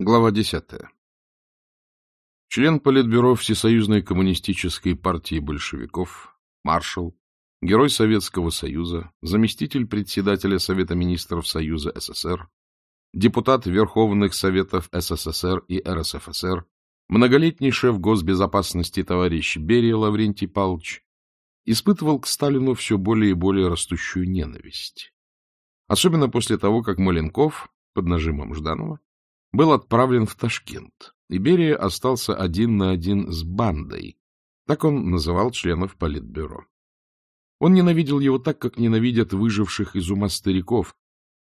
Глава 10. Член Политбюро Всесоюзной коммунистической партии большевиков, маршал, герой Советского Союза, заместитель председателя Совета министров Союза СССР, депутат Верховных Советов СССР и РСФСР, многолетний шеф госбезопасности товарищ Берия Лаврентий Павлович, испытывал к Сталину все более и более растущую ненависть. Особенно после того, как Маленков, под нажимом Жданова, был отправлен в Ташкент, и Берия остался один на один с бандой, так он называл членов Политбюро. Он ненавидел его так, как ненавидят выживших из ума стариков,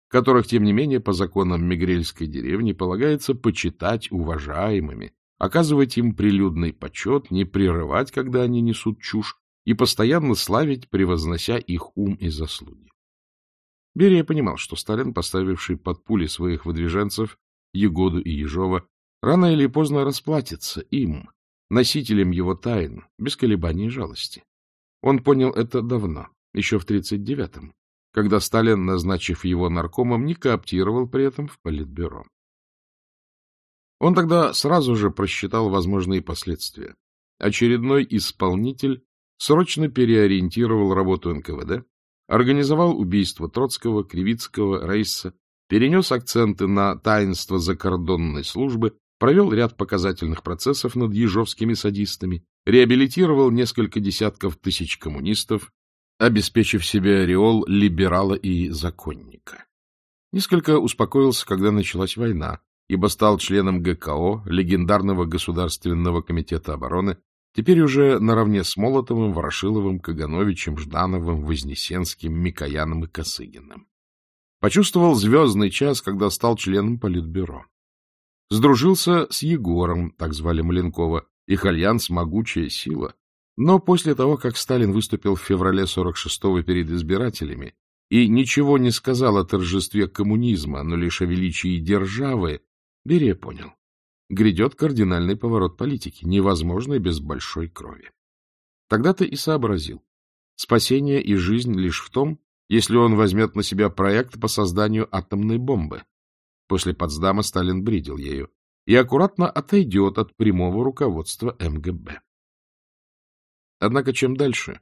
которых, тем не менее, по законам Мегрельской деревни полагается почитать уважаемыми, оказывать им прилюдный почет, не прерывать, когда они несут чушь, и постоянно славить, превознося их ум и заслуги. Берия понимал, что Сталин, поставивший под пули своих выдвиженцев, Егоду и Ежова, рано или поздно расплатится им, носителем его тайн, без колебаний и жалости. Он понял это давно, еще в 39-м, когда Сталин, назначив его наркомом, не кооптировал при этом в Политбюро. Он тогда сразу же просчитал возможные последствия. Очередной исполнитель срочно переориентировал работу НКВД, организовал убийство Троцкого, Кривицкого, Рейса, перенес акценты на таинство закордонной службы, провел ряд показательных процессов над ежовскими садистами, реабилитировал несколько десятков тысяч коммунистов, обеспечив себе ореол либерала и законника. Несколько успокоился, когда началась война, ибо стал членом ГКО, легендарного Государственного комитета обороны, теперь уже наравне с Молотовым, Ворошиловым, Кагановичем, Ждановым, Вознесенским, Микояном и Косыгиным. Почувствовал звездный час, когда стал членом Политбюро. Сдружился с Егором, так звали Маленкова, их альянс «Могучая сила». Но после того, как Сталин выступил в феврале 46-го перед избирателями и ничего не сказал о торжестве коммунизма, но лишь о величии державы, Берия понял. Грядет кардинальный поворот политики, невозможный без большой крови. Тогда-то и сообразил. Спасение и жизнь лишь в том, если он возьмет на себя проект по созданию атомной бомбы. После Потсдама Сталин бредил ею и аккуратно отойдет от прямого руководства МГБ. Однако чем дальше,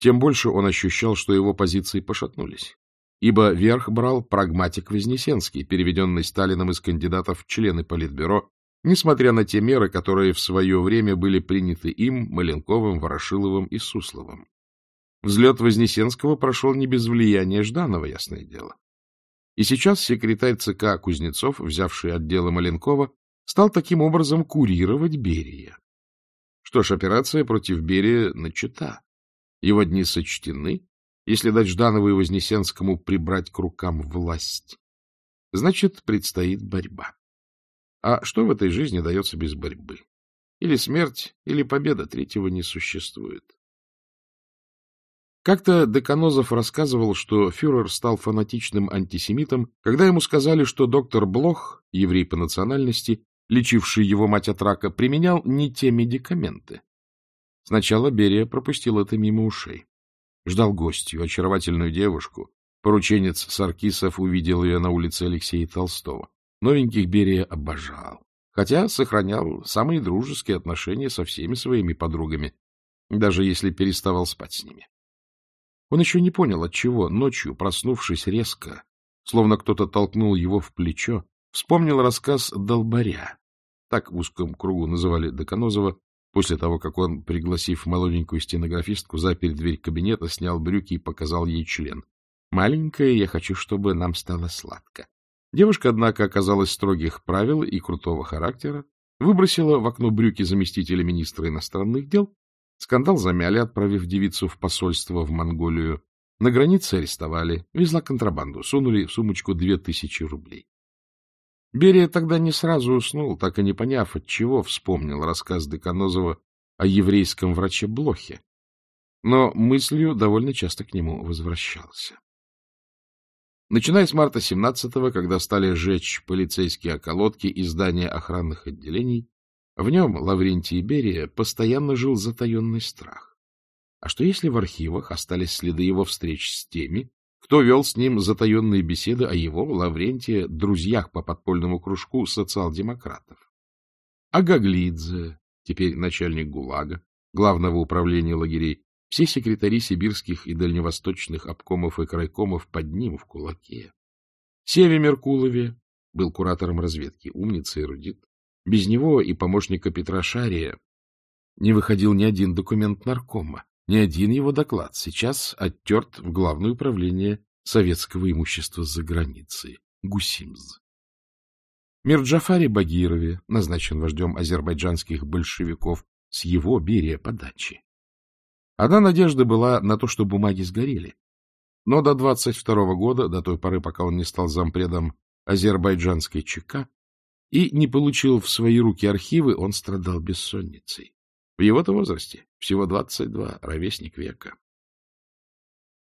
тем больше он ощущал, что его позиции пошатнулись, ибо верх брал прагматик Вознесенский, переведенный Сталином из кандидатов в члены Политбюро, несмотря на те меры, которые в свое время были приняты им, Маленковым, Ворошиловым и Сусловым. Взлет Вознесенского прошел не без влияния Жданова, ясное дело. И сейчас секретарь ЦК Кузнецов, взявший отделы Маленкова, стал таким образом курировать Берия. Что ж, операция против Берия начата. Его дни сочтены, если дать Жданову и Вознесенскому прибрать к рукам власть. Значит, предстоит борьба. А что в этой жизни дается без борьбы? Или смерть, или победа, третьего не существует. Как-то Деканозов рассказывал, что фюрер стал фанатичным антисемитом, когда ему сказали, что доктор Блох, еврей по национальности, лечивший его мать от рака, применял не те медикаменты. Сначала Берия пропустил это мимо ушей. Ждал гостью, очаровательную девушку. Порученец Саркисов увидел ее на улице Алексея Толстого. Новеньких Берия обожал, хотя сохранял самые дружеские отношения со всеми своими подругами, даже если переставал спать с ними. Он еще не понял, отчего ночью, проснувшись резко, словно кто-то толкнул его в плечо, вспомнил рассказ «Долбаря». Так в узком кругу называли Доконозова, после того, как он, пригласив молоденькую стенографистку, запер дверь кабинета, снял брюки и показал ей член. «Маленькая, я хочу, чтобы нам стало сладко». Девушка, однако, оказалась строгих правил и крутого характера, выбросила в окно брюки заместителя министра иностранных дел Скандал замяли, отправив девицу в посольство в Монголию. На границе арестовали, везла контрабанду, сунули в сумочку две тысячи рублей. Берия тогда не сразу уснул, так и не поняв, от чего вспомнил рассказ Деканозова о еврейском враче Блохе, но мыслью довольно часто к нему возвращался. Начиная с марта 17-го, когда стали жечь полицейские околотки и здания охранных отделений, в нем Лаврентий Берия постоянно жил затаенный страх. А что если в архивах остались следы его встреч с теми, кто вел с ним затаенные беседы о его, Лаврентия, друзьях по подпольному кружку социал-демократов? А Гаглидзе, теперь начальник ГУЛАГа, главного управления лагерей, все секретари сибирских и дальневосточных обкомов и крайкомов под ним в кулаке. Севе Меркулове был куратором разведки, умница и рудит. Без него и помощника Петра Шария не выходил ни один документ наркома, ни один его доклад сейчас оттерт в Главное управление советского имущества за границей, ГУСИМЗ. Мирджафари Багирове назначен вождем азербайджанских большевиков с его Берия подачи. Одна надежда была на то, что бумаги сгорели. Но до 22 года, до той поры, пока он не стал зампредом азербайджанской ЧК, и не получил в свои руки архивы, он страдал бессонницей. В его-то возрасте, всего 22, ровесник века.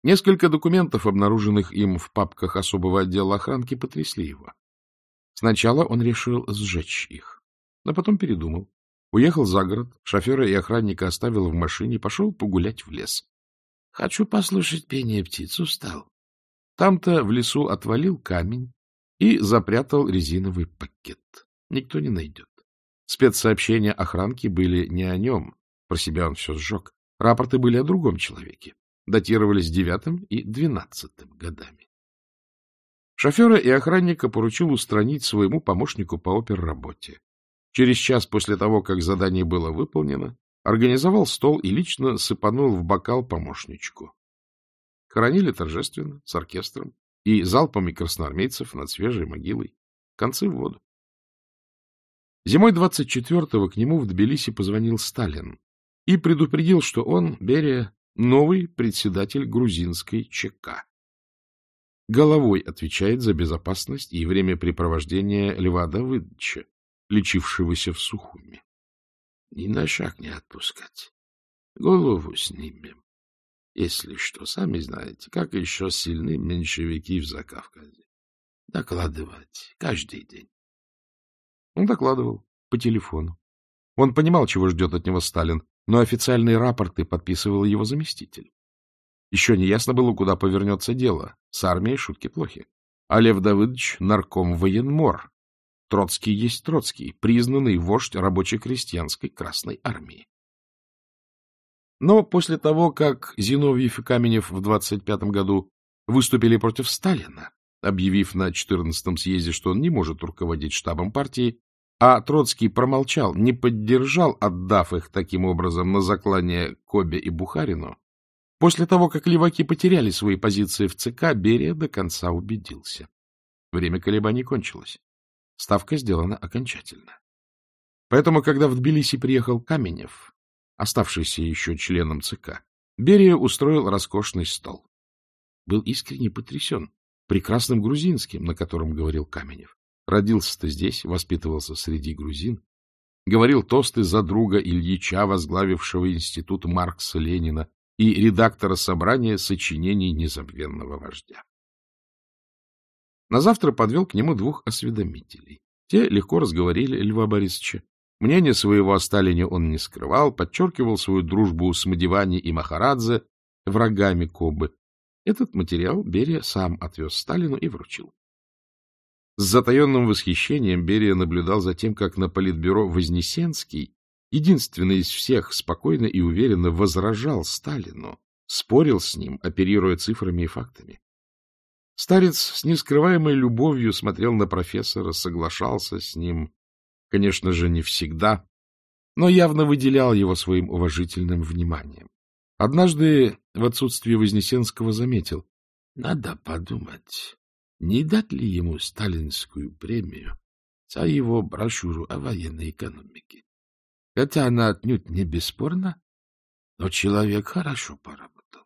Несколько документов, обнаруженных им в папках особого отдела охранки, потрясли его. Сначала он решил сжечь их, но потом передумал. Уехал за город, шофера и охранника оставил в машине, пошел погулять в лес. — Хочу послушать пение птиц, устал. Там-то в лесу отвалил камень, и запрятал резиновый пакет. Никто не найдет. Спецсообщения охранки были не о нем, про себя он все сжег. Рапорты были о другом человеке, датировались девятым и двенадцатым годами. Шофера и охранника поручил устранить своему помощнику по оперработе. Через час после того, как задание было выполнено, организовал стол и лично сыпанул в бокал помощничку. Хоронили торжественно, с оркестром и залпами красноармейцев над свежей могилой. Концы в воду. Зимой 24-го к нему в Тбилиси позвонил Сталин и предупредил, что он, Берия, новый председатель грузинской ЧК. Головой отвечает за безопасность и времяпрепровождение Льва Давыдовича, лечившегося в Сухуми. — Ни на шаг не отпускать. Голову снимем. Если что, сами знаете, как еще сильны меньшевики в Закавказе. Докладывать каждый день. Он докладывал по телефону. Он понимал, чего ждет от него Сталин, но официальные рапорты подписывал его заместитель. Еще не ясно было, куда повернется дело. С армией шутки плохи. А Давыдович — нарком военмор. Троцкий есть Троцкий, признанный вождь рабоче-крестьянской Красной Армии. Но после того, как Зиновьев и Каменев в 25-м году выступили против Сталина, объявив на 14-м съезде, что он не может руководить штабом партии, а Троцкий промолчал, не поддержал, отдав их таким образом на заклание Кобе и Бухарину, после того, как леваки потеряли свои позиции в ЦК, Берия до конца убедился. Время колебаний кончилось. Ставка сделана окончательно. Поэтому, когда в Тбилиси приехал Каменев, оставшийся еще членом ЦК, Берия устроил роскошный стол. Был искренне потрясен прекрасным грузинским, на котором говорил Каменев. Родился-то здесь, воспитывался среди грузин, говорил тосты за друга Ильича, возглавившего институт Маркса Ленина и редактора собрания сочинений незабвенного вождя. На завтра подвел к нему двух осведомителей. Те легко разговорили Льва Борисовича. Мнение своего о Сталине он не скрывал, подчеркивал свою дружбу с Мадивани и Махарадзе, врагами Кобы. Этот материал Берия сам отвез Сталину и вручил. С затаенным восхищением Берия наблюдал за тем, как на политбюро Вознесенский, единственный из всех, спокойно и уверенно возражал Сталину, спорил с ним, оперируя цифрами и фактами. Старец с нескрываемой любовью смотрел на профессора, соглашался с ним, конечно же, не всегда, но явно выделял его своим уважительным вниманием. Однажды в отсутствие Вознесенского заметил. Надо подумать, не дать ли ему сталинскую премию за его брошюру о военной экономике. Хотя она отнюдь не бесспорна, но человек хорошо поработал.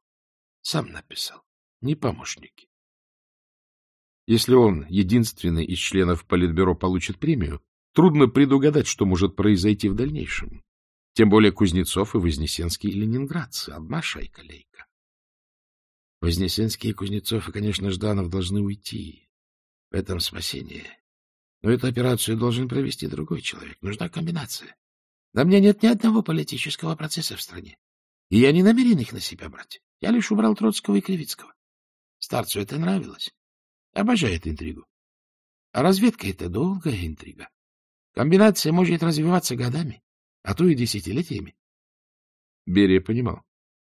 Сам написал, не помощники. Если он, единственный из членов Политбюро, получит премию, Трудно предугадать, что может произойти в дальнейшем. Тем более Кузнецов и Вознесенский и ленинградцы. Одна шайка-лейка. Вознесенский, и Кузнецов и, конечно, Жданов должны уйти. В этом спасение. Но эту операцию должен провести другой человек. Нужна комбинация. На мне нет ни одного политического процесса в стране. И я не намерен их на себя брать. Я лишь убрал Троцкого и Кривицкого. Старцу это нравилось. Обожает интригу. А разведка — это долгая интрига. Комбинация может развиваться годами, а то и десятилетиями. Берия понимал.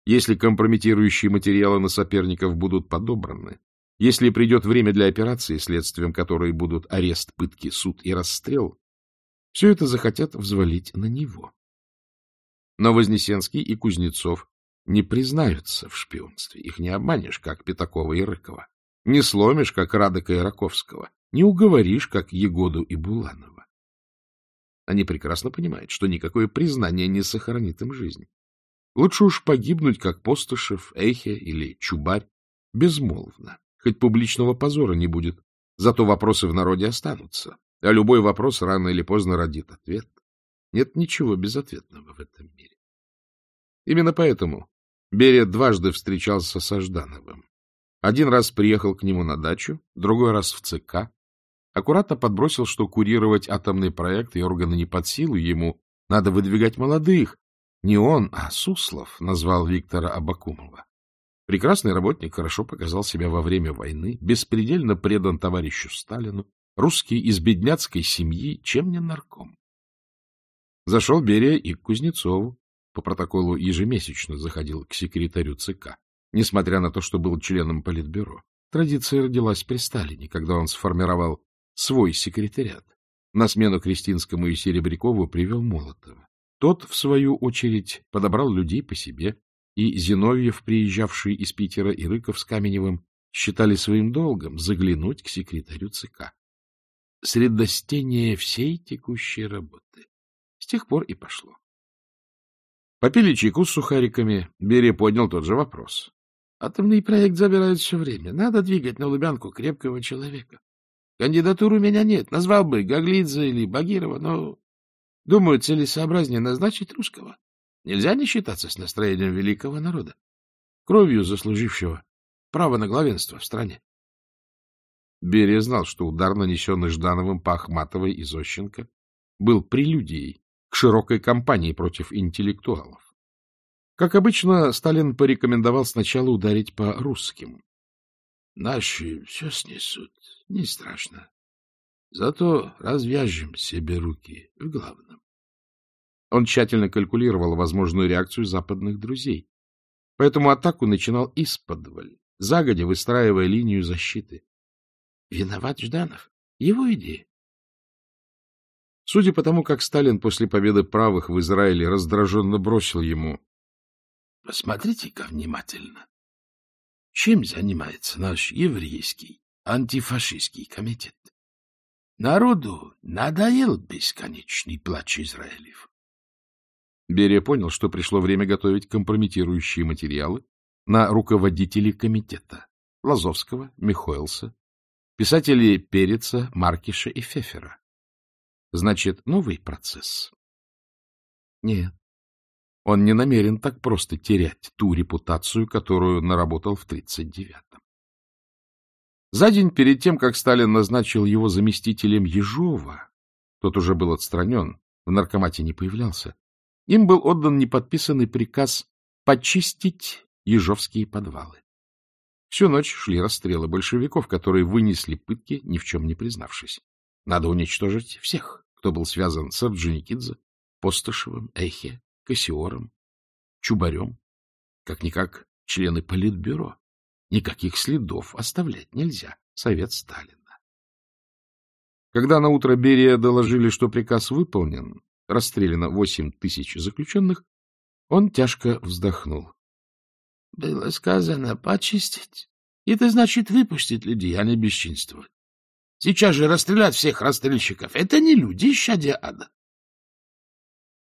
Если компрометирующие материалы на соперников будут подобраны, если придет время для операции, следствием которой будут арест, пытки, суд и расстрел, все это захотят взвалить на него. Но Вознесенский и Кузнецов не признаются в шпионстве. Их не обманешь, как Пятакова и Рыкова. Не сломишь, как Радыка и Раковского. Не уговоришь, как Егоду и Буланова. Они прекрасно понимают, что никакое признание не сохранит им жизнь. Лучше уж погибнуть, как Постышев, Эхе или Чубарь, безмолвно. Хоть публичного позора не будет, зато вопросы в народе останутся, а любой вопрос рано или поздно родит ответ. Нет ничего безответного в этом мире. Именно поэтому Берия дважды встречался со Ждановым. Один раз приехал к нему на дачу, другой раз в ЦК, Аккуратно подбросил, что курировать атомный проект и органы не под силу ему, надо выдвигать молодых. Не он, а Суслов назвал Виктора Абакумова. Прекрасный работник хорошо показал себя во время войны, беспредельно предан товарищу Сталину, русский из бедняцкой семьи, чем не нарком. Зашел Берия и к Кузнецову. По протоколу ежемесячно заходил к секретарю ЦК, несмотря на то, что был членом Политбюро. Традиция родилась при Сталине, когда он сформировал свой секретариат. На смену Кристинскому и Серебрякову привел Молотова. Тот, в свою очередь, подобрал людей по себе, и Зиновьев, приезжавший из Питера, и Рыков с Каменевым считали своим долгом заглянуть к секретарю ЦК. Средостение всей текущей работы. С тех пор и пошло. Попили чайку с сухариками, Берия поднял тот же вопрос. Атомный проект забирает все время. Надо двигать на Лубянку крепкого человека. Кандидатур у меня нет. Назвал бы Гаглидзе или Багирова, но, думаю, целесообразнее назначить русского. Нельзя не считаться с настроением великого народа, кровью заслужившего право на главенство в стране. Берия знал, что удар, нанесенный Ждановым по Ахматовой и Зощенко, был прелюдией к широкой кампании против интеллектуалов. Как обычно, Сталин порекомендовал сначала ударить по русским. — Наши все снесут, не страшно. Зато развяжем себе руки в главном. Он тщательно калькулировал возможную реакцию западных друзей. Поэтому атаку начинал исподволь, загодя выстраивая линию защиты. Виноват Жданов. Его идея. Судя по тому, как Сталин после победы правых в Израиле раздраженно бросил ему «Посмотрите-ка внимательно, чем занимается наш еврейский антифашистский комитет. Народу надоел бесконечный плач Израилев. Берия понял, что пришло время готовить компрометирующие материалы на руководителей комитета — Лазовского, Михоэлса, писателей Переца, Маркиша и Фефера. Значит, новый процесс. Нет, он не намерен так просто терять ту репутацию, которую наработал в 39-м. За день перед тем, как Сталин назначил его заместителем Ежова, тот уже был отстранен, в наркомате не появлялся, им был отдан неподписанный приказ почистить ежовские подвалы. Всю ночь шли расстрелы большевиков, которые вынесли пытки, ни в чем не признавшись. Надо уничтожить всех, кто был связан с Орджоникидзе, Постышевым, Эхе, Кассиором, Чубарем, как-никак члены Политбюро. Никаких следов оставлять нельзя. Совет Сталина. Когда на утро Берия доложили, что приказ выполнен, расстреляно восемь тысяч заключенных, он тяжко вздохнул. — Было сказано почистить. Это значит выпустить людей, а не бесчинствовать. Сейчас же расстрелять всех расстрельщиков — это не люди, щадя ада.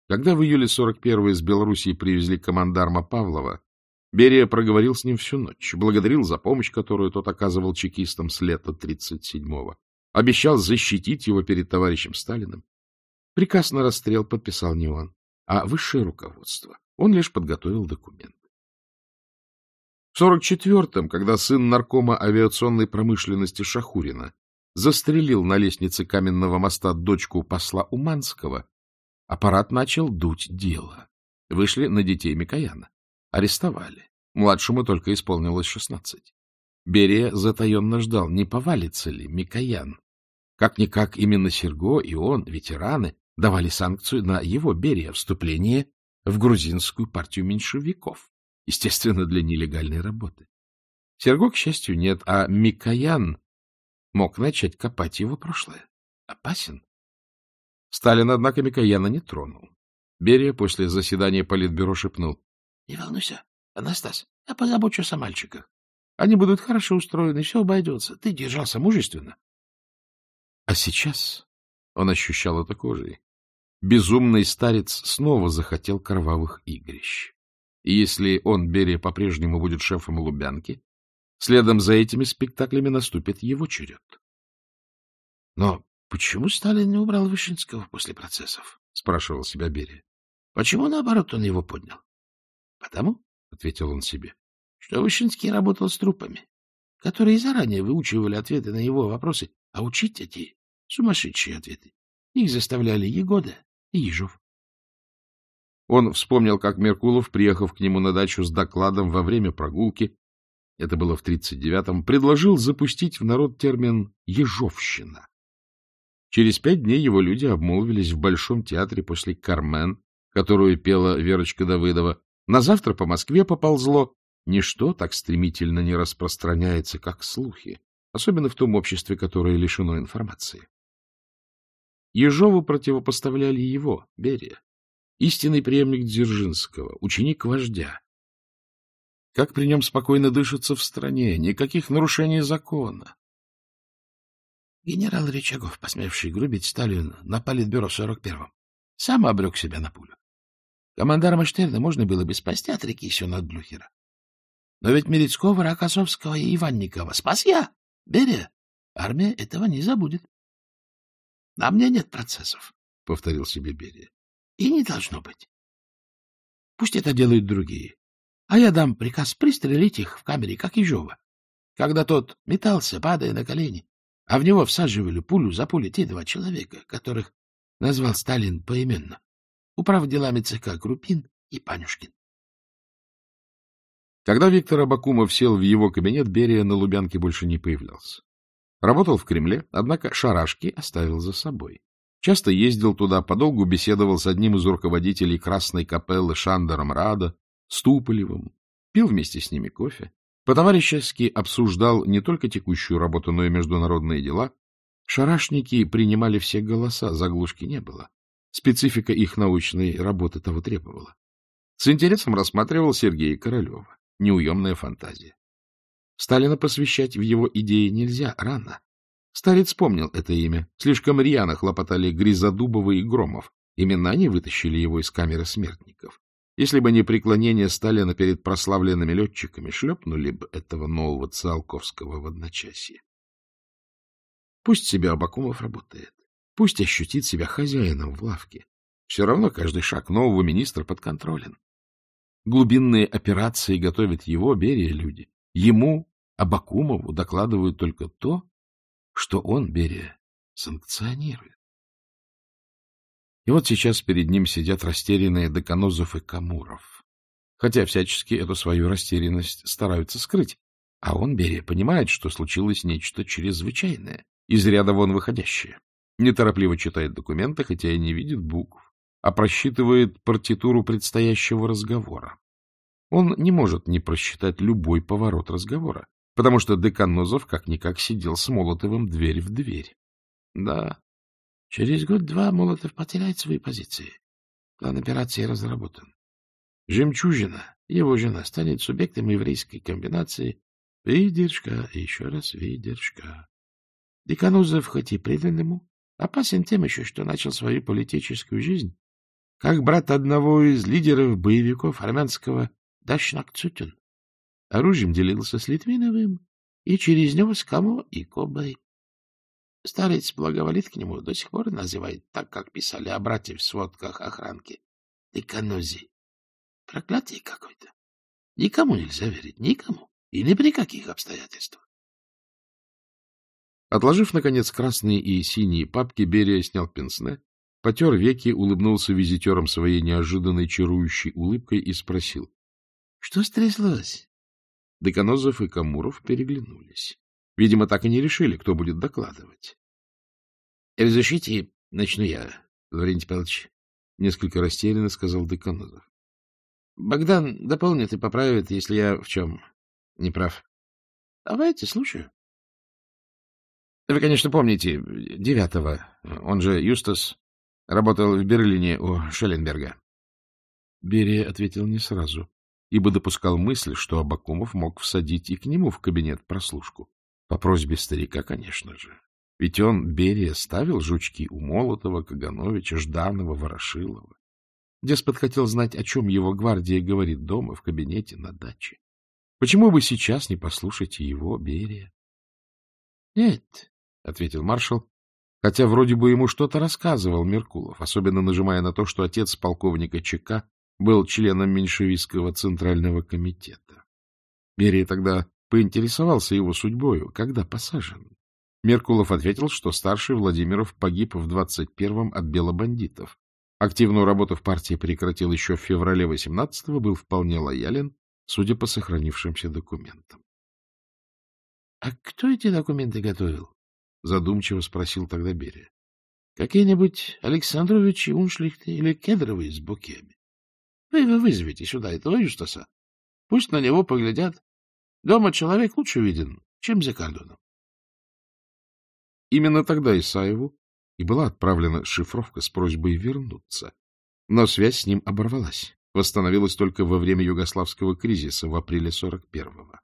Когда в июле 41-е из Белоруссии привезли командарма Павлова, Берия проговорил с ним всю ночь, благодарил за помощь, которую тот оказывал чекистам с лета 37-го, обещал защитить его перед товарищем Сталиным. Приказ на расстрел подписал не он, а высшее руководство. Он лишь подготовил документы. В 44-м, когда сын наркома авиационной промышленности Шахурина застрелил на лестнице каменного моста дочку посла Уманского, аппарат начал дуть дело. Вышли на детей Микояна. Арестовали. Младшему только исполнилось шестнадцать. Берия затаенно ждал, не повалится ли Микоян. Как-никак именно Серго и он, ветераны, давали санкцию на его Берия вступление в грузинскую партию меньшевиков, естественно, для нелегальной работы. Серго, к счастью, нет, а Микоян мог начать копать его прошлое. Опасен. Сталин, однако, Микояна не тронул. Берия после заседания Политбюро шепнул. — Не волнуйся, Анастас, я позабочусь о мальчиках. Они будут хорошо устроены, все обойдется. Ты держался мужественно. А сейчас он ощущал это кожей. Безумный старец снова захотел кровавых игрищ. И если он, Берия, по-прежнему будет шефом Лубянки, следом за этими спектаклями наступит его черед. Но почему Сталин не убрал Вышинского после процессов? — спрашивал себя Берия. — Почему, наоборот, он его поднял? Потому, — ответил он себе, — что Вышинский работал с трупами, которые заранее выучивали ответы на его вопросы, а учить эти сумасшедшие ответы. Их заставляли Егода и Ежов. Он вспомнил, как Меркулов, приехав к нему на дачу с докладом во время прогулки, это было в 39-м, предложил запустить в народ термин «ежовщина». Через пять дней его люди обмолвились в Большом театре после «Кармен», которую пела Верочка Давыдова, на завтра по Москве поползло. Ничто так стремительно не распространяется, как слухи, особенно в том обществе, которое лишено информации. Ежову противопоставляли его, Берия, истинный преемник Дзержинского, ученик вождя. Как при нем спокойно дышится в стране, никаких нарушений закона. Генерал Рычагов, посмевший грубить Сталину, на политбюро в 41-м, сам обрек себя на пулю. Командара Мыштерна можно было бы спасти от реки сюн от Блюхера. Но ведь Мерецкого, Рокоссовского и Иванникова спас я, Берия. Армия этого не забудет. — На мне нет процессов, — повторил себе Берия. — И не должно быть. Пусть это делают другие. А я дам приказ пристрелить их в камере, как Ежова, когда тот метался, падая на колени, а в него всаживали пулю за пулей те два человека, которых назвал Сталин поименно. Управ делами ЦК Крупин и Панюшкин. Когда Виктор Абакумов сел в его кабинет, Берия на Лубянке больше не появлялся. Работал в Кремле, однако шарашки оставил за собой. Часто ездил туда, подолгу беседовал с одним из руководителей Красной капеллы Шандером Рада, Ступолевым, пил вместе с ними кофе, по-товарищески обсуждал не только текущую работу, но и международные дела. Шарашники принимали все голоса, заглушки не было. Специфика их научной работы того требовала. С интересом рассматривал Сергея Королева. Неуемная фантазия. Сталина посвящать в его идеи нельзя, рано. Старец вспомнил это имя. Слишком рьяно хлопотали Гризодубова и Громов. Именно они вытащили его из камеры смертников. Если бы не преклонение Сталина перед прославленными летчиками, шлепнули бы этого нового Циолковского в одночасье. Пусть себе Абакумов работает. Пусть ощутит себя хозяином в лавке. Все равно каждый шаг нового министра подконтролен. Глубинные операции готовят его, Берия, люди. Ему, Абакумову, докладывают только то, что он, Берия, санкционирует. И вот сейчас перед ним сидят растерянные Деканозов и Камуров. Хотя всячески эту свою растерянность стараются скрыть. А он, Берия, понимает, что случилось нечто чрезвычайное, из ряда вон выходящее. Неторопливо читает документы, хотя и не видит букв, а просчитывает партитуру предстоящего разговора. Он не может не просчитать любой поворот разговора, потому что Деканозов как-никак сидел с Молотовым дверь в дверь. Да, через год-два Молотов потеряет свои позиции. План операции разработан. Жемчужина, его жена, станет субъектом еврейской комбинации «Видержка, еще раз видержка». Деканузов, хоть и преданному, Опасен тем еще, что начал свою политическую жизнь, как брат одного из лидеров боевиков армянского Дашнак Цутин. Оружием делился с Литвиновым и через него с Камо и Кобой. Старец благоволит к нему, до сих пор называет так, как писали о брате в сводках охранки. Эконози. Проклятие какое-то. Никому нельзя верить, никому. И ни при каких обстоятельствах. Отложив, наконец, красные и синие папки, Берия снял пенсне, потер веки, улыбнулся визитерам своей неожиданной чарующей улыбкой и спросил. — Что стряслось? Деканозов и Камуров переглянулись. Видимо, так и не решили, кто будет докладывать. — Разрешите, начну я, Лаврентий Павлович, — несколько растерянно сказал Деканозов. — Богдан дополнит и поправит, если я в чем не прав. — Давайте, слушаю. Вы, конечно, помните, девятого, он же Юстас, работал в Берлине у Шелленберга. Берия ответил не сразу, ибо допускал мысль, что Абакумов мог всадить и к нему в кабинет прослушку. По просьбе старика, конечно же. Ведь он, Берия, ставил жучки у Молотова, Кагановича, Жданова, Ворошилова. Деспот хотел знать, о чем его гвардия говорит дома, в кабинете, на даче. Почему бы сейчас не послушать его, Берия? — Нет, — ответил маршал, хотя вроде бы ему что-то рассказывал Меркулов, особенно нажимая на то, что отец полковника ЧК был членом меньшевистского центрального комитета. Берия тогда поинтересовался его судьбою, когда посажен. Меркулов ответил, что старший Владимиров погиб в 21-м от белобандитов. Активную работу в партии прекратил еще в феврале 18-го, был вполне лоялен, судя по сохранившимся документам. — А кто эти документы готовил? задумчиво спросил тогда Берия. — Какие-нибудь Александровичи, Уншлихты или Кедровые с букетами? Вы его вызовите сюда, этого Юстаса. Пусть на него поглядят. Дома человек лучше виден, чем за кордоном. Именно тогда Исаеву и была отправлена шифровка с просьбой вернуться. Но связь с ним оборвалась, восстановилась только во время югославского кризиса в апреле 41-го.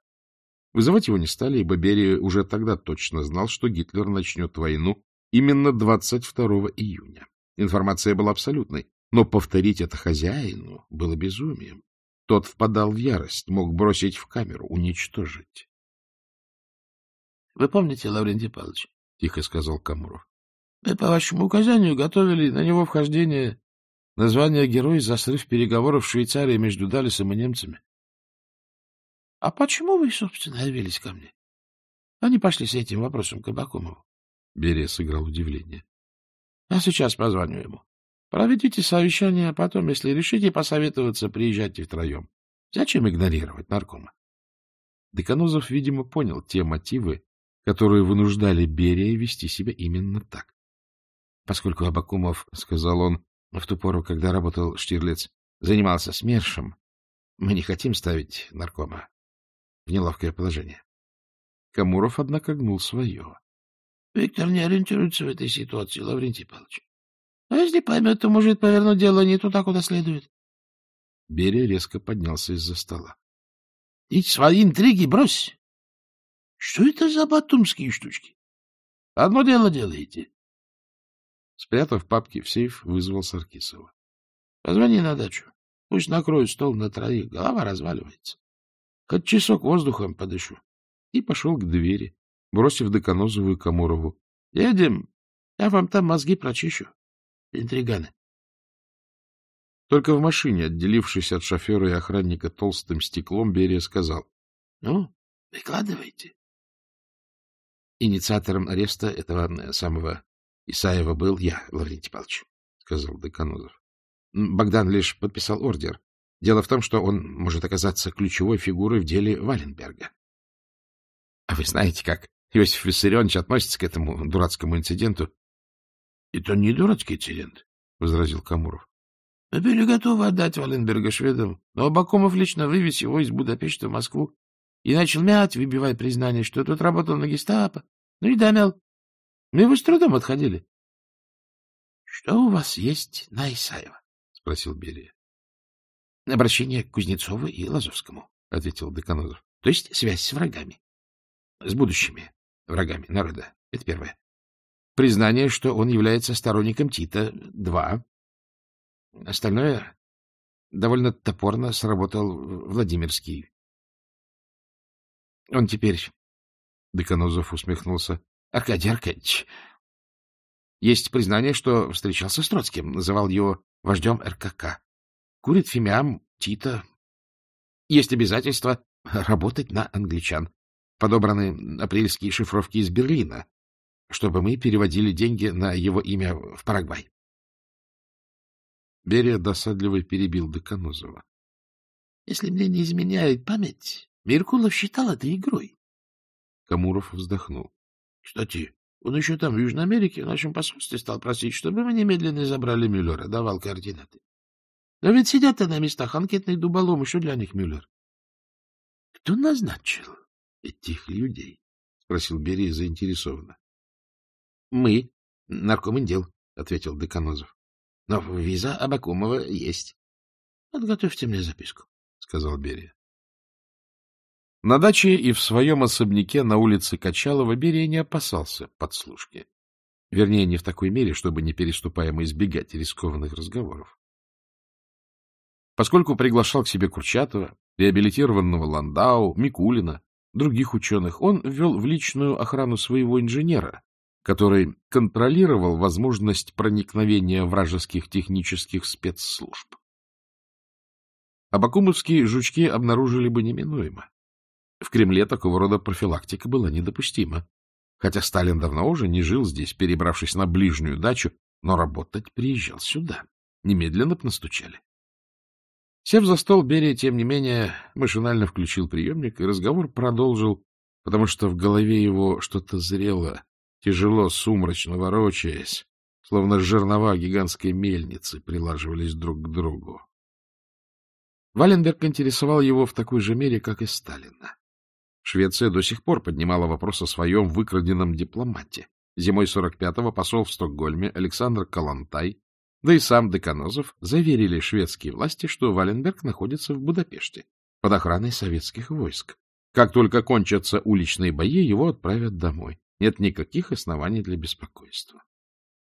Вызывать его не стали, ибо Берия уже тогда точно знал, что Гитлер начнет войну именно 22 июня. Информация была абсолютной, но повторить это хозяину было безумием. Тот впадал в ярость, мог бросить в камеру, уничтожить. — Вы помните, Лаврентий Павлович? — тихо сказал Камуров. — Мы, по вашему указанию, готовили на него вхождение названия «Герой за срыв переговоров в Швейцарии между Далисом и немцами. — А почему вы, собственно, явились ко мне? Они пошли с этим вопросом к Абакумову. Берия сыграл удивление. — А сейчас позвоню ему. Проведите совещание, а потом, если решите посоветоваться, приезжайте втроем. Зачем игнорировать наркома? Деканозов, видимо, понял те мотивы, которые вынуждали Берия вести себя именно так. Поскольку Абакумов, — сказал он, — в ту пору, когда работал Штирлиц, занимался СМЕРШем, мы не хотим ставить наркома в неловкое положение. Камуров, однако, гнул свое. — Виктор не ориентируется в этой ситуации, Лаврентий Павлович. А если поймет, то может повернуть дело не туда, куда следует. Берия резко поднялся из-за стола. — Эти свои интриги брось! Что это за батумские штучки? Одно дело делаете. Спрятав папки в сейф, вызвал Саркисова. — Позвони на дачу. Пусть накроют стол на троих, голова разваливается. Хоть часок воздухом подышу. И пошел к двери, бросив Деканозову и Камурову. — Едем, я вам там мозги прочищу, интриганы. Только в машине, отделившись от шофера и охранника толстым стеклом, Берия сказал. — Ну, выкладывайте. Инициатором ареста этого э, самого Исаева был я, Лаврентий Павлович, — сказал Деканозов. Богдан лишь подписал ордер. Дело в том, что он может оказаться ключевой фигурой в деле Валенберга. — А вы знаете, как Иосиф Виссарионович относится к этому дурацкому инциденту? — Это не дурацкий инцидент, — возразил Камуров. — Мы были готовы отдать Валенберга шведам, но Абакумов лично вывез его из Будапешта в Москву и начал мять, выбивая признание, что тут работал на гестапо, ну и домял. Мы его с трудом отходили. — Что у вас есть на Исаева? — спросил Берия. — Обращение к Кузнецову и Лазовскому, — ответил Деканозов. — То есть связь с врагами. С будущими врагами народа. Это первое. Признание, что он является сторонником Тита. Два. Остальное довольно топорно сработал Владимирский. Он теперь... Деканозов усмехнулся. — Аркадий Аркадьевич, есть признание, что встречался с Троцким, называл его вождем РКК. Курит фимиам Тита. Есть обязательство работать на англичан. Подобраны апрельские шифровки из Берлина, чтобы мы переводили деньги на его имя в Парагвай. Берия досадливо перебил Деканозова. — Если мне не изменяет память, Меркулов считал это игрой. Камуров вздохнул. — Кстати, он еще там, в Южной Америке, в нашем посольстве стал просить, чтобы мы немедленно забрали Мюллера, давал координаты. Но ведь сидят на местах анкетный дуболом, еще для них Мюллер. — Кто назначил этих людей? — спросил Берия заинтересованно. — Мы, нарком — ответил Деканозов. — Но виза Абакумова есть. — Подготовьте мне записку, — сказал Берия. На даче и в своем особняке на улице Качалова Берия не опасался подслушки. Вернее, не в такой мере, чтобы, не переступаемо избегать рискованных разговоров поскольку приглашал к себе Курчатова, реабилитированного Ландау, Микулина, других ученых, он ввел в личную охрану своего инженера, который контролировал возможность проникновения вражеских технических спецслужб. Абакумовские жучки обнаружили бы неминуемо. В Кремле такого рода профилактика была недопустима, хотя Сталин давно уже не жил здесь, перебравшись на ближнюю дачу, но работать приезжал сюда. Немедленно настучали. Сев за стол, Берия, тем не менее, машинально включил приемник и разговор продолжил, потому что в голове его что-то зрело, тяжело, сумрачно ворочаясь, словно жернова гигантской мельницы прилаживались друг к другу. Валенберг интересовал его в такой же мере, как и Сталина. Швеция до сих пор поднимала вопрос о своем выкраденном дипломате. Зимой 45-го посол в Стокгольме Александр Калантай да и сам Деканозов заверили шведские власти, что Валенберг находится в Будапеште под охраной советских войск. Как только кончатся уличные бои, его отправят домой. Нет никаких оснований для беспокойства.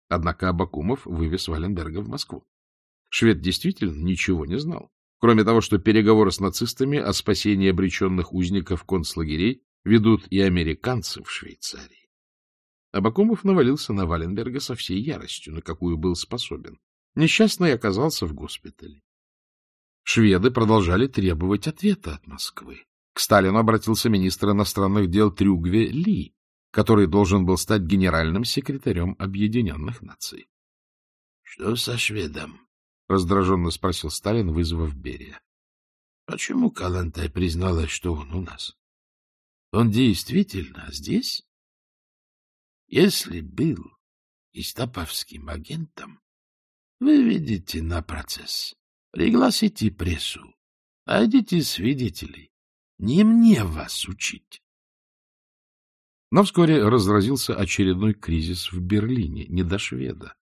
Однако Абакумов вывез Валенберга в Москву. Швед действительно ничего не знал, кроме того, что переговоры с нацистами о спасении обреченных узников концлагерей ведут и американцы в Швейцарии. Абакумов навалился на Валенберга со всей яростью, на какую был способен. Несчастный оказался в госпитале. Шведы продолжали требовать ответа от Москвы. К Сталину обратился министр иностранных дел Трюгве Ли, который должен был стать генеральным секретарем Объединенных Наций. — Что со шведом? — раздраженно спросил Сталин, вызвав Берия. — Почему Калантай призналась, что он у нас? Он действительно здесь? если был истоповским агентом, выведите на процесс, пригласите прессу, найдите свидетелей. Не мне вас учить. Но вскоре разразился очередной кризис в Берлине, не до шведа.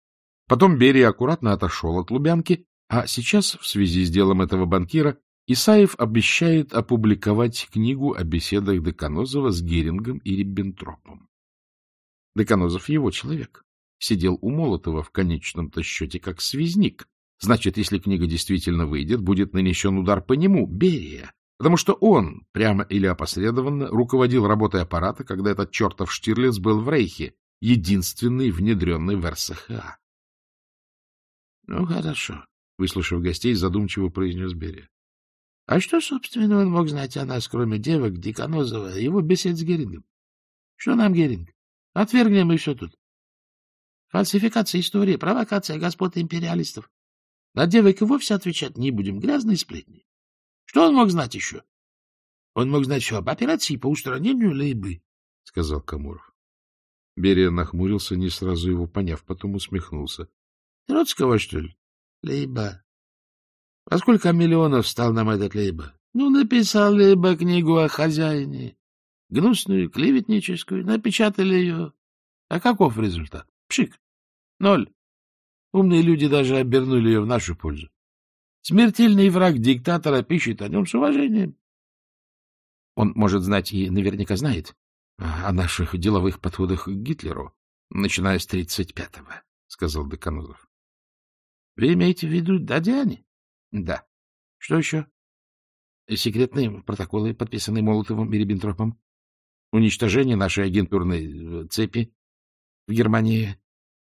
Потом Берия аккуратно отошел от Лубянки, а сейчас, в связи с делом этого банкира, Исаев обещает опубликовать книгу о беседах Деканозова с Герингом и Риббентропом. Деканозов его человек. Сидел у Молотова в конечном-то счете как связник. Значит, если книга действительно выйдет, будет нанесен удар по нему, Берия. Потому что он, прямо или опосредованно, руководил работой аппарата, когда этот чертов Штирлиц был в Рейхе, единственный внедренный в РСХА. — Ну, хорошо, — выслушав гостей, задумчиво произнес Берия. — А что, собственно, он мог знать о нас, кроме девок, Деканозова, его бесед с Герингом? Что нам Геринг? Отвергнем еще тут. Фальсификация истории, провокация господ империалистов. На девок и вовсе отвечать не будем, грязные сплетни. Что он мог знать еще? Он мог знать все об операции по устранению Лейбы, — сказал Камуров. Берия нахмурился, не сразу его поняв, потом усмехнулся. — Троцкого, что ли? — Лейба. — А сколько миллионов стал нам этот Лейба? — Ну, написал Лейба книгу о хозяине гнусную, клеветническую, напечатали ее. А каков результат? Пшик. Ноль. Умные люди даже обернули ее в нашу пользу. Смертельный враг диктатора пишет о нем с уважением. Он, может, знать и наверняка знает а, о наших деловых подходах к Гитлеру, начиная с 35-го, — сказал Деканузов. — Вы имеете в виду Дадиане? — Да. — Что еще? — Секретные протоколы, подписанные Молотовым и Риббентропом уничтожение нашей агентурной э, цепи в Германии,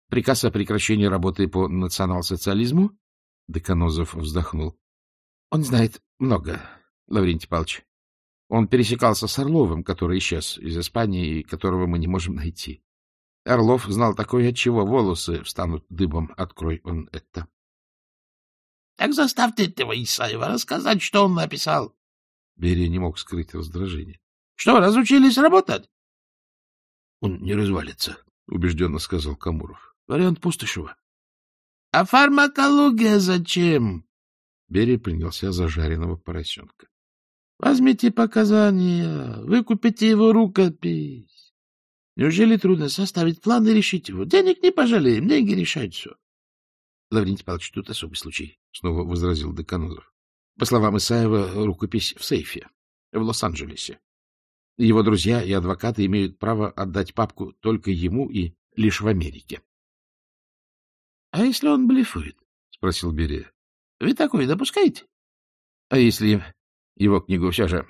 приказ о прекращении работы по национал-социализму? Деканозов вздохнул. Он знает много, Лаврентий Павлович. Он пересекался с Орловым, который исчез из Испании и которого мы не можем найти. Орлов знал такое, от чего волосы встанут дыбом, открой он это. — Так заставьте этого Исаева рассказать, что он написал. Берия не мог скрыть раздражение. Что, разучились работать? — Он не развалится, — убежденно сказал Камуров. — Вариант Пустышева. — А фармакология зачем? Берия принялся за жареного поросенка. — Возьмите показания, выкупите его рукопись. Неужели трудно составить план и решить его? Денег не пожалеем, деньги решают все. — Лаврентий Павлович, тут особый случай, — снова возразил Деканозов. По словам Исаева, рукопись в сейфе в Лос-Анджелесе. Его друзья и адвокаты имеют право отдать папку только ему и лишь в Америке. — А если он блефует? — спросил Берия. — Вы такое допускаете? — А если его книгу все же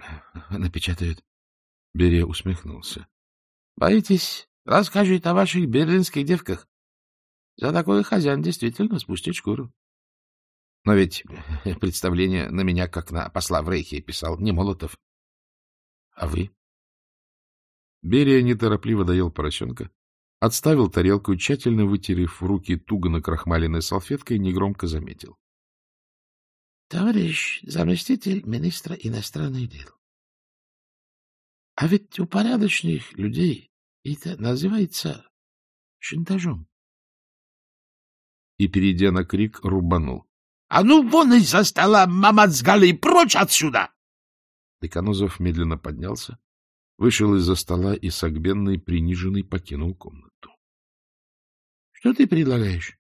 напечатают? Берия усмехнулся. — Боитесь, расскажет о ваших берлинских девках. За такой хозяин действительно спустит шкуру. Но ведь представление на меня, как на посла в Рейхе, писал не Молотов, а вы. Берия неторопливо доел поросенка, отставил тарелку, тщательно вытерев руки туго накрахмаленной салфеткой, негромко заметил. — Товарищ заместитель министра иностранных дел, а ведь у порядочных людей это называется шантажом. И, перейдя на крик, рубанул. — А ну вон из-за стола, мама с галей прочь отсюда! Деканозов медленно поднялся, вышел из-за стола и согбенный, приниженный, покинул комнату. — Что ты предлагаешь?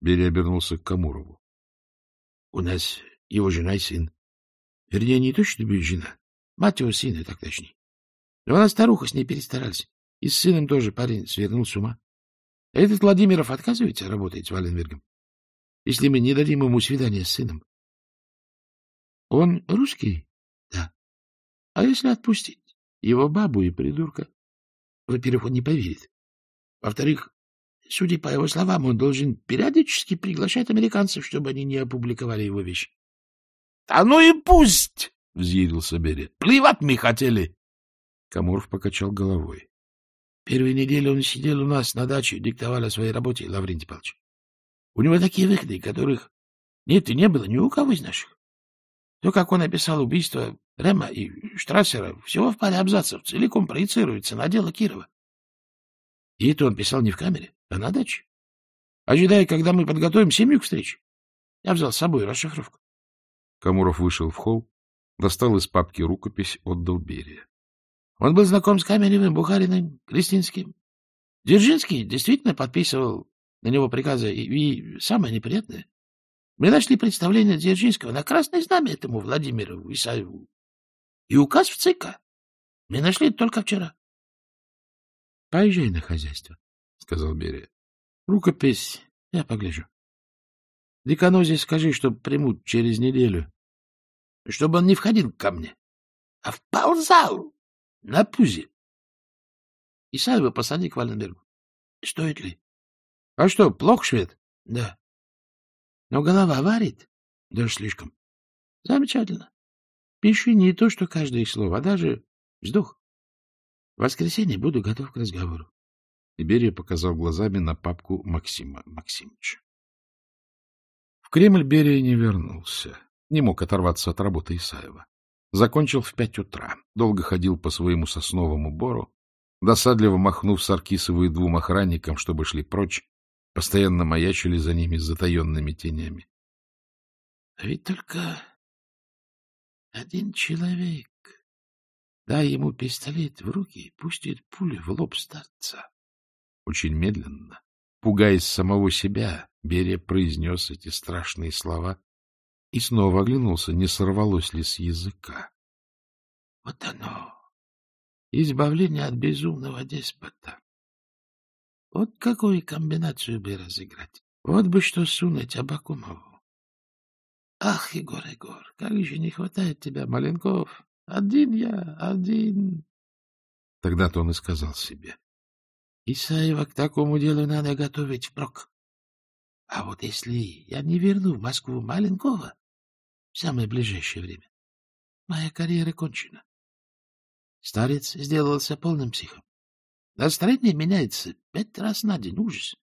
Берия обернулся к Камурову. — У нас его жена и сын. Вернее, не то, что тебе жена. Мать его сына, так точнее. Но она старуха, с ней перестарались. И с сыном тоже парень свернул с ума. А этот Владимиров отказывается работать с Валенбергом, если мы не дадим ему свидание с сыном. — Он русский? — Да. — А если отпустить? его бабу и придурка. Во-первых, он не поверит. Во-вторых, судя по его словам, он должен периодически приглашать американцев, чтобы они не опубликовали его вещь. — А ну и пусть! — взъярился Берет. — Плевать мы хотели! Камуров покачал головой. — Первую неделю он сидел у нас на даче диктовал о своей работе, Лаврентий Павлович. У него такие выходы, которых нет и не было ни у кого из наших. То, как он описал убийство, Рема и Штрассера всего в паре абзацев целиком проецируется на дело Кирова. И это он писал не в камере, а на даче. Ожидая, когда мы подготовим семью к встрече. Я взял с собой расшифровку. Камуров вышел в холл, достал из папки рукопись, отдал Берия. Он был знаком с Каменевым, Бухариным, Кристинским. Дзержинский действительно подписывал на него приказы, и, и самое неприятное, мы нашли представление Дзержинского на красное знамя этому Владимиру Исаеву и указ в ЦИКа. Мы нашли только вчера. — Поезжай на хозяйство, — сказал Берия. — Рукопись я погляжу. Деканозе скажи, чтобы примут через неделю. Чтобы он не входил ко мне, а вползал на пузе. И Исаева посади к Вальнбергу. Стоит ли? — А что, плохо швед? — Да. — Но голова варит? — Даже слишком. — Замечательно. Пиши не то, что каждое слово, а даже вздох. В воскресенье буду готов к разговору. Берия показал глазами на папку Максима Максимовича. В Кремль Берия не вернулся. Не мог оторваться от работы Исаева. Закончил в пять утра. Долго ходил по своему сосновому бору, досадливо махнув Саркисову и двум охранникам, чтобы шли прочь, постоянно маячили за ними с затаенными тенями. — А ведь только один человек. Дай ему пистолет в руки, пустит пулю в лоб старца. Очень медленно, пугаясь самого себя, Берия произнес эти страшные слова и снова оглянулся, не сорвалось ли с языка. Вот оно, избавление от безумного деспота. Вот какую комбинацию бы разыграть, вот бы что сунуть Абакумову. Ах, Егор, Егор, как же не хватает тебя, Маленков. Один я, один. Тогда-то он и сказал себе. Исаева к такому делу надо готовить впрок. А вот если я не верну в Москву Маленкова в самое ближайшее время, моя карьера кончена. Старец сделался полным психом. Настроение меняется пять раз на день. Ужас.